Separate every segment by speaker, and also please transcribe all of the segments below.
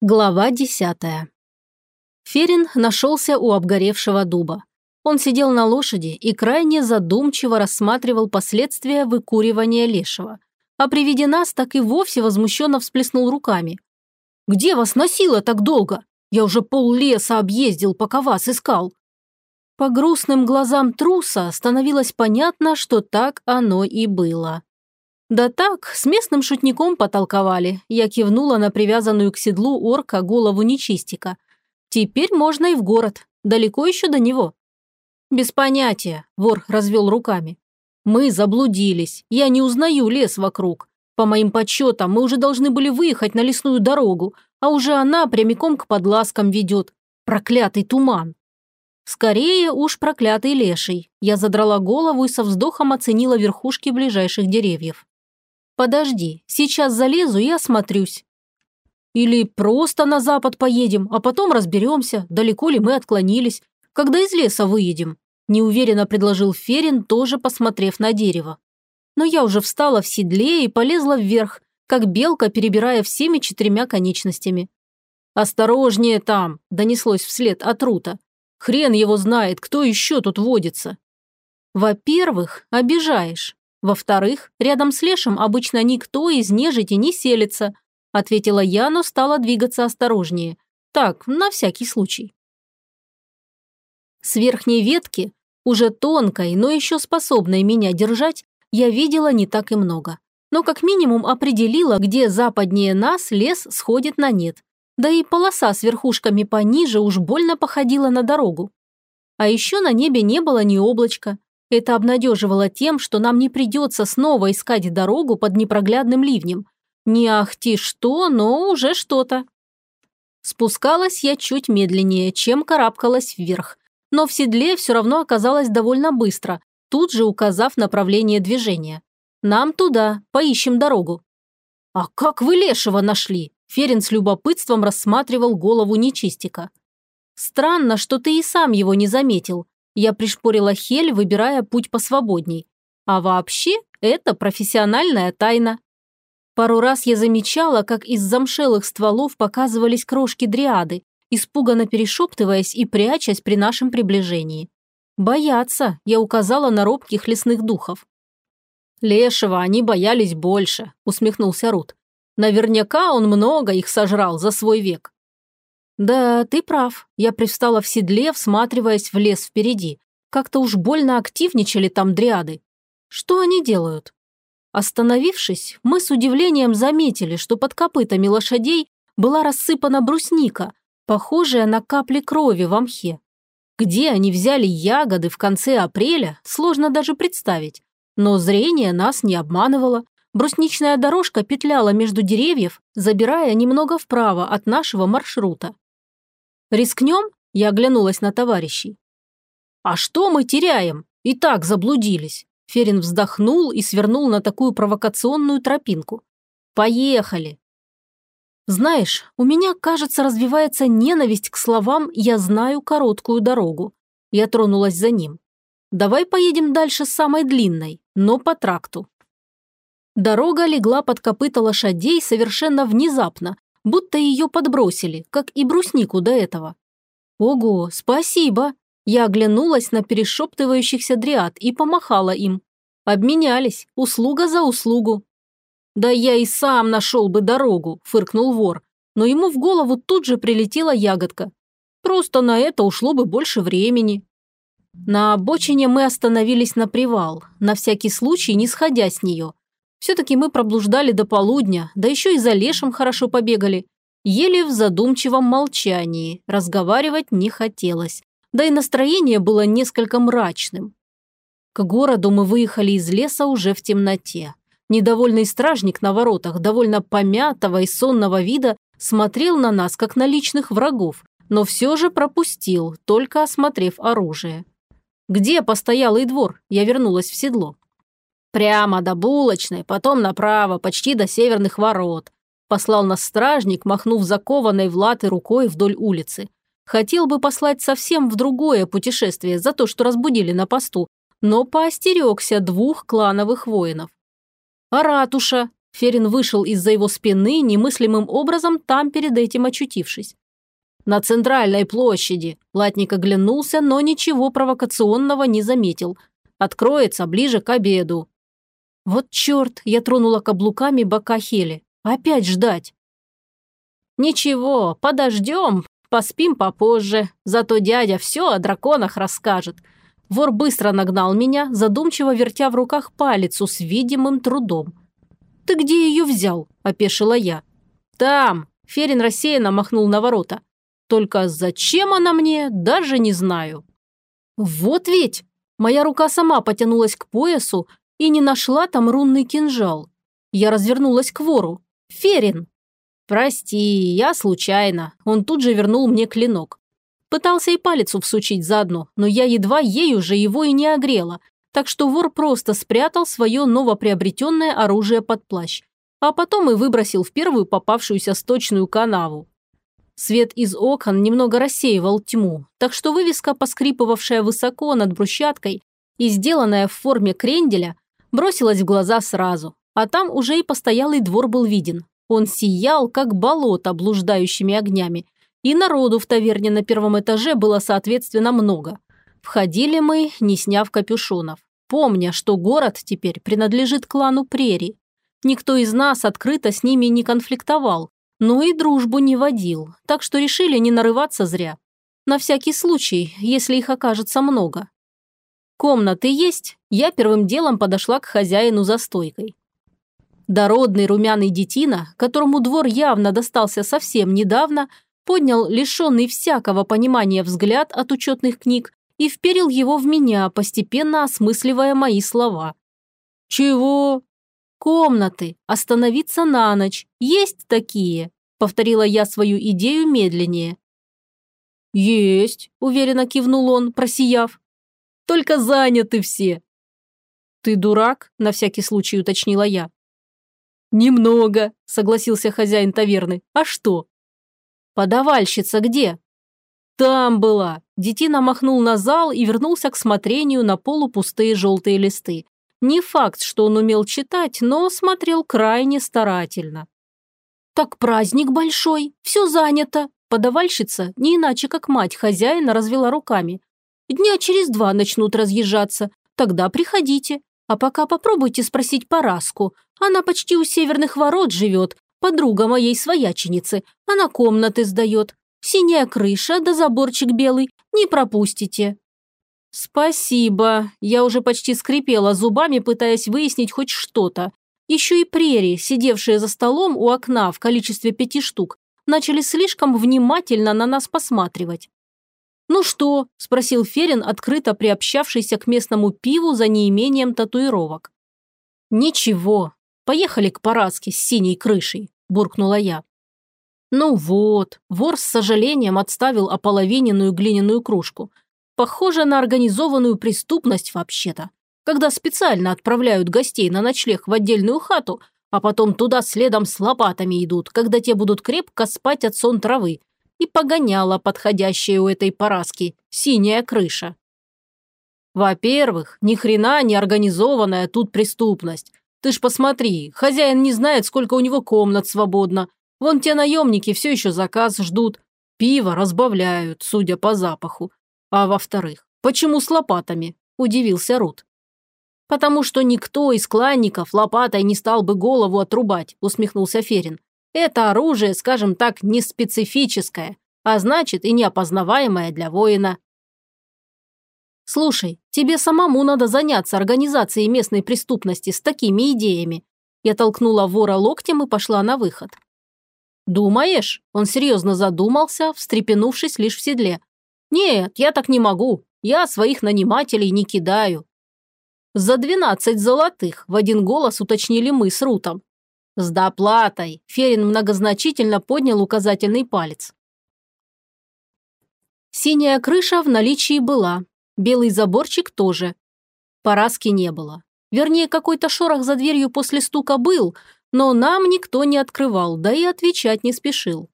Speaker 1: Глава десятая. Ферин нашелся у обгоревшего дуба. Он сидел на лошади и крайне задумчиво рассматривал последствия выкуривания лешего. А при виде нас так и вовсе возмущенно всплеснул руками. «Где вас носило так долго? Я уже пол леса объездил, пока вас искал». По грустным глазам труса становилось понятно, что так оно и было. «Да так, с местным шутником потолковали», я кивнула на привязанную к седлу орка голову нечистика. «Теперь можно и в город. Далеко еще до него». «Без понятия», – вор развел руками. «Мы заблудились. Я не узнаю лес вокруг. По моим подсчетам, мы уже должны были выехать на лесную дорогу, а уже она прямиком к подласкам ведет. Проклятый туман». Скорее уж проклятый леший. Я задрала голову и со вздохом оценила верхушки ближайших деревьев. Подожди, сейчас залезу и осмотрюсь. Или просто на запад поедем, а потом разберемся, далеко ли мы отклонились, когда из леса выедем. Неуверенно предложил Ферин, тоже посмотрев на дерево. Но я уже встала в седле и полезла вверх, как белка, перебирая всеми четырьмя конечностями. «Осторожнее там!» – донеслось вслед от Рута. «Хрен его знает, кто еще тут водится!» «Во-первых, обижаешь. Во-вторых, рядом с Лешем обычно никто из нежити не селится, ответила я, но стала двигаться осторожнее. Так, на всякий случай. С верхней ветки, уже тонкой, но еще способной меня держать, я видела не так и много. Но как минимум определила, где западнее нас лес сходит на нет. Да и полоса с верхушками пониже уж больно походила на дорогу. А еще на небе не было ни облачка, это обнадеживало тем, что нам не придется снова искать дорогу под непроглядным ливнем. Не ахти что, но уже что-то. Спускалась я чуть медленнее, чем карабкалась вверх. Но в седле все равно оказалось довольно быстро, тут же указав направление движения. «Нам туда, поищем дорогу». «А как вы Лешего нашли?» Ферин с любопытством рассматривал голову нечистика. «Странно, что ты и сам его не заметил. Я пришпорила Хель, выбирая путь посвободней. А вообще, это профессиональная тайна. Пару раз я замечала, как из замшелых стволов показывались крошки дриады, испуганно перешептываясь и прячась при нашем приближении. «Боятся», – я указала на робких лесных духов. «Лешего они боялись больше», – усмехнулся Рут. «Наверняка он много их сожрал за свой век. «Да, ты прав. Я привстала в седле, всматриваясь в лес впереди. Как-то уж больно активничали там дриады. Что они делают?» Остановившись, мы с удивлением заметили, что под копытами лошадей была рассыпана брусника, похожая на капли крови в мхе. Где они взяли ягоды в конце апреля, сложно даже представить. Но зрение нас не обманывало. Брусничная дорожка петляла между деревьев, забирая немного вправо от нашего маршрута. Рискнем?» Я оглянулась на товарищей. «А что мы теряем? И так заблудились». Ферин вздохнул и свернул на такую провокационную тропинку. «Поехали!» «Знаешь, у меня, кажется, развивается ненависть к словам «я знаю короткую дорогу». Я тронулась за ним. «Давай поедем дальше самой длинной, но по тракту». Дорога легла под копыта лошадей совершенно внезапно, будто ее подбросили, как и бруснику до этого. «Ого, спасибо!» Я оглянулась на перешептывающихся дриад и помахала им. Обменялись, услуга за услугу. «Да я и сам нашел бы дорогу», – фыркнул вор, но ему в голову тут же прилетела ягодка. Просто на это ушло бы больше времени. На обочине мы остановились на привал, на всякий случай не сходя с нее. Все-таки мы проблуждали до полудня, да еще и за лешим хорошо побегали. Еле в задумчивом молчании, разговаривать не хотелось. Да и настроение было несколько мрачным. К городу мы выехали из леса уже в темноте. Недовольный стражник на воротах, довольно помятого и сонного вида, смотрел на нас, как на личных врагов, но все же пропустил, только осмотрев оружие. «Где постоялый двор?» Я вернулась в седло. Прямо до булочной, потом направо, почти до северных ворот. Послал нас стражник, махнув закованной в латы рукой вдоль улицы. Хотел бы послать совсем в другое путешествие за то, что разбудили на посту, но поостерегся двух клановых воинов. «А ратуша?» – Ферин вышел из-за его спины, немыслимым образом там перед этим очутившись. «На центральной площади!» Латник оглянулся, но ничего провокационного не заметил. «Откроется ближе к обеду». «Вот черт!» – я тронула каблуками бока Хели. «Опять ждать!» «Ничего, подождем, поспим попозже. Зато дядя все о драконах расскажет». Вор быстро нагнал меня, задумчиво вертя в руках палицу с видимым трудом. «Ты где ее взял?» – опешила я. «Там!» – Ферин рассеянно махнул на ворота. Только зачем она мне, даже не знаю. Вот ведь! Моя рука сама потянулась к поясу и не нашла там рунный кинжал. Я развернулась к вору. Ферин! Прости, я случайно. Он тут же вернул мне клинок. Пытался и палец всучить заодно, но я едва ею же его и не огрела, так что вор просто спрятал свое новоприобретенное оружие под плащ, а потом и выбросил в первую попавшуюся сточную канаву. Свет из окон немного рассеивал тьму, так что вывеска, поскрипывавшая высоко над брусчаткой и сделанная в форме кренделя, бросилась в глаза сразу, а там уже и постоялый двор был виден. Он сиял, как болото, блуждающими огнями, и народу в таверне на первом этаже было соответственно много. Входили мы, не сняв капюшонов, помня, что город теперь принадлежит клану Прерий. Никто из нас открыто с ними не конфликтовал, но и дружбу не водил, так что решили не нарываться зря. На всякий случай, если их окажется много. Комнаты есть, я первым делом подошла к хозяину за стойкой. Дородный румяный детина, которому двор явно достался совсем недавно, поднял лишенный всякого понимания взгляд от учетных книг и вперил его в меня, постепенно осмысливая мои слова. «Чего?» «Комнаты. Остановиться на ночь. Есть такие?» – повторила я свою идею медленнее. «Есть», – уверенно кивнул он, просияв. «Только заняты все». «Ты дурак?» – на всякий случай уточнила я. «Немного», – согласился хозяин таверны. «А что?» «Подавальщица где?» «Там была». Детина махнул на зал и вернулся к смотрению на полупустые желтые листы. Не факт, что он умел читать, но смотрел крайне старательно. «Так праздник большой, все занято», Подавальщица, не иначе как мать хозяина, развела руками. «Дня через два начнут разъезжаться. Тогда приходите. А пока попробуйте спросить Параску. Она почти у северных ворот живет, подруга моей свояченицы. Она комнаты сдает. Синяя крыша да заборчик белый. Не пропустите». «Спасибо». Я уже почти скрипела зубами, пытаясь выяснить хоть что-то. Еще и прерии, сидевшие за столом у окна в количестве пяти штук, начали слишком внимательно на нас посматривать. «Ну что?» – спросил Ферин, открыто приобщавшийся к местному пиву за неимением татуировок. «Ничего. Поехали к Параске с синей крышей», – буркнула я. Ну вот, вор с сожалением отставил ополовиненную глиняную кружку – Похоже на организованную преступность вообще-то, когда специально отправляют гостей на ночлег в отдельную хату, а потом туда следом с лопатами идут, когда те будут крепко спать от сон травы. И погоняла подходящая у этой параски синяя крыша. Во-первых, ни хрена не организованная тут преступность. Ты ж посмотри, хозяин не знает, сколько у него комнат свободно. Вон те наемники все еще заказ ждут. Пиво разбавляют, судя по запаху. А во-вторых, почему с лопатами? Удивился Рут. «Потому что никто из кланников лопатой не стал бы голову отрубать», усмехнулся Ферин. «Это оружие, скажем так, не специфическое, а значит и неопознаваемое для воина». «Слушай, тебе самому надо заняться организацией местной преступности с такими идеями». Я толкнула вора локтем и пошла на выход. «Думаешь?» Он серьезно задумался, встрепенувшись лишь в седле. «Нет, я так не могу. Я своих нанимателей не кидаю». «За двенадцать золотых», – в один голос уточнили мы с Рутом. «С доплатой», – Ферин многозначительно поднял указательный палец. Синяя крыша в наличии была, белый заборчик тоже. Параски не было. Вернее, какой-то шорох за дверью после стука был, но нам никто не открывал, да и отвечать не спешил.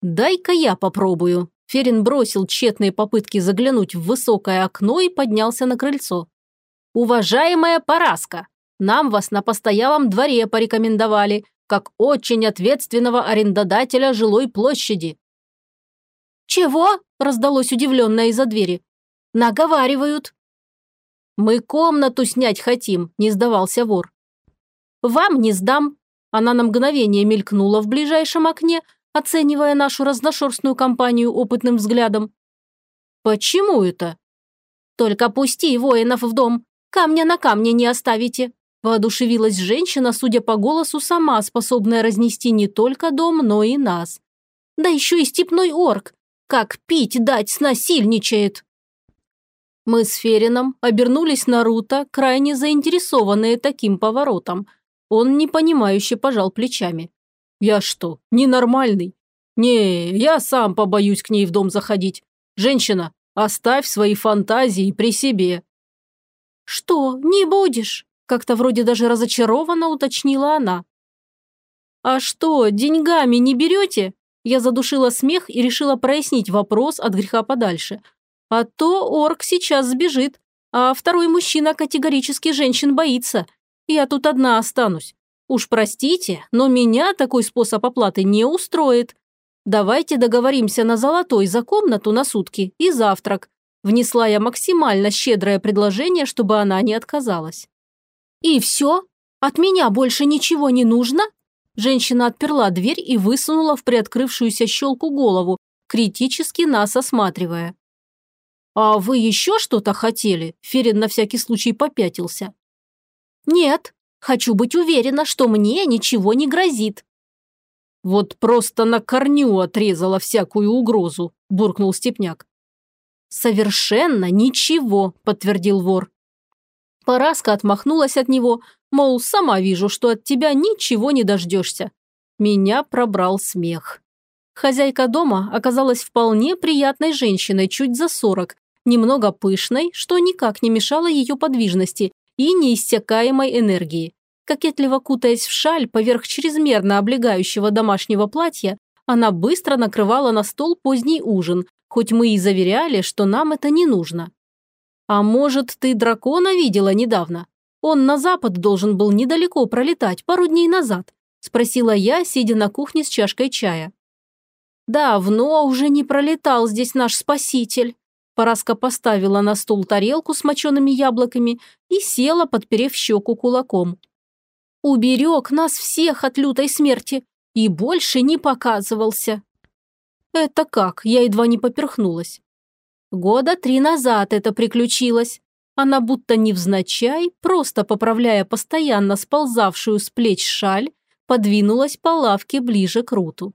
Speaker 1: «Дай-ка я попробую», Ферин бросил тщетные попытки заглянуть в высокое окно и поднялся на крыльцо. «Уважаемая Параска, Нам вас на постоялом дворе порекомендовали, как очень ответственного арендодателя жилой площади». «Чего?» – раздалось удивленное из-за двери. «Наговаривают». «Мы комнату снять хотим», – не сдавался вор. «Вам не сдам». Она на мгновение мелькнула в ближайшем окне, оценивая нашу разношерстную компанию опытным взглядом. «Почему это?» «Только пусти воинов в дом. Камня на камне не оставите», Воодушевилась женщина, судя по голосу, сама способная разнести не только дом, но и нас. Да еще и степной орк. Как пить дать снасильничает. Мы с Ферином обернулись на Рута, крайне заинтересованные таким поворотом. Он непонимающе пожал плечами. «Я что, ненормальный? Не, я сам побоюсь к ней в дом заходить. Женщина, оставь свои фантазии при себе». «Что, не будешь?» Как-то вроде даже разочарованно уточнила она. «А что, деньгами не берете?» Я задушила смех и решила прояснить вопрос от греха подальше. А то орк сейчас сбежит, а второй мужчина категорически женщин боится. Я тут одна останусь. Уж простите, но меня такой способ оплаты не устроит. Давайте договоримся на золотой за комнату на сутки и завтрак. Внесла я максимально щедрое предложение, чтобы она не отказалась. «И все? От меня больше ничего не нужно?» Женщина отперла дверь и высунула в приоткрывшуюся щелку голову, критически нас осматривая. «А вы еще что-то хотели?» Ферин на всякий случай попятился. «Нет, хочу быть уверена, что мне ничего не грозит». «Вот просто на корню отрезала всякую угрозу», – буркнул Степняк. «Совершенно ничего», – подтвердил вор. Параска отмахнулась от него, мол, сама вижу, что от тебя ничего не дождешься. Меня пробрал смех. Хозяйка дома оказалась вполне приятной женщиной, чуть за сорок, немного пышной, что никак не мешало ее подвижности и неиссякаемой энергии. Кокетливо кутаясь в шаль поверх чрезмерно облегающего домашнего платья, она быстро накрывала на стол поздний ужин, хоть мы и заверяли, что нам это не нужно. «А может, ты дракона видела недавно? Он на запад должен был недалеко пролетать пару дней назад», спросила я, сидя на кухне с чашкой чая. «Давно уже не пролетал здесь наш спаситель». Параска поставила на стол тарелку с мочеными яблоками и села, подперев щеку кулаком. «Уберег нас всех от лютой смерти и больше не показывался». «Это как?» Я едва не поперхнулась. Года три назад это приключилось. Она будто невзначай, просто поправляя постоянно сползавшую с плеч шаль, подвинулась по лавке ближе к Руту.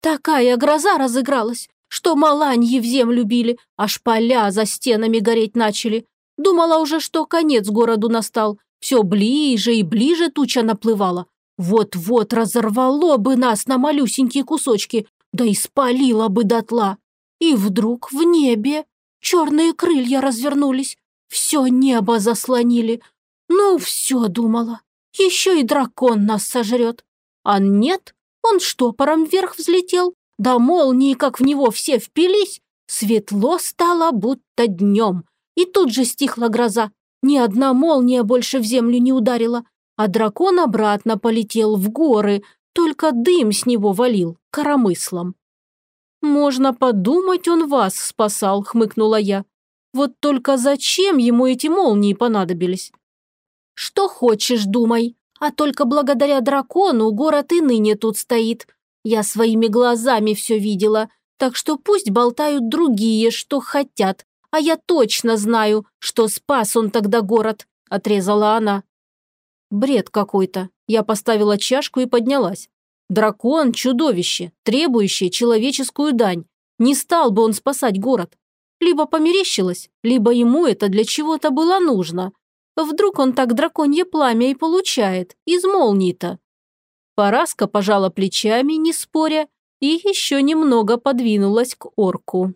Speaker 1: Такая гроза разыгралась, что маланьи в землю били, аж поля за стенами гореть начали. Думала уже, что конец городу настал. Все ближе и ближе туча наплывала. Вот-вот разорвало бы нас на малюсенькие кусочки, да и спалило бы дотла. И вдруг в небе черные крылья развернулись, все небо заслонили. Ну, все думала, еще и дракон нас сожрет. А нет, он штопором вверх взлетел, да молнии, как в него все впились. Светло стало, будто днем. И тут же стихла гроза. Ни одна молния больше в землю не ударила, а дракон обратно полетел в горы, только дым с него валил коромыслом. «Можно подумать, он вас спасал», – хмыкнула я. «Вот только зачем ему эти молнии понадобились?» «Что хочешь, думай. А только благодаря дракону город и ныне тут стоит. Я своими глазами все видела, так что пусть болтают другие, что хотят, а я точно знаю, что спас он тогда город», – отрезала она. «Бред какой-то». Я поставила чашку и поднялась. Дракон – чудовище, требующее человеческую дань. Не стал бы он спасать город. Либо померещилось, либо ему это для чего-то было нужно. Вдруг он так драконье пламя и получает, из молнии-то. Параска пожала плечами, не споря, и еще немного подвинулась к орку.